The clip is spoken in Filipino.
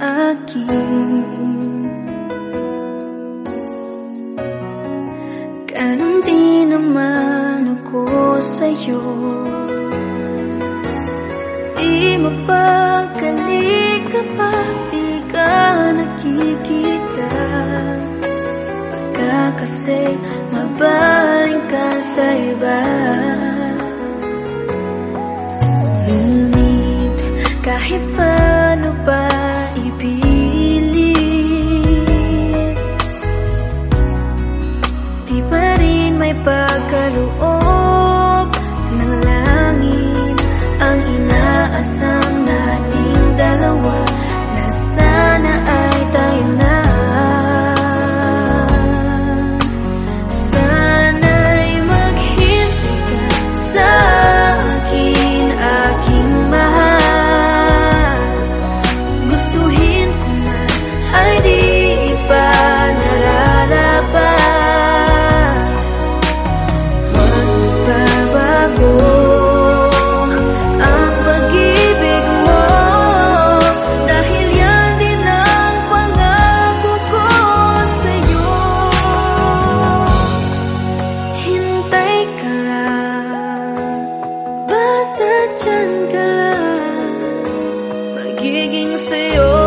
akin. Ganon din naman ako sa'yo. Di mapagkali kapag di ka nakikita. Baka kasi mabaling ka sa iba kahit pa see you. Oh,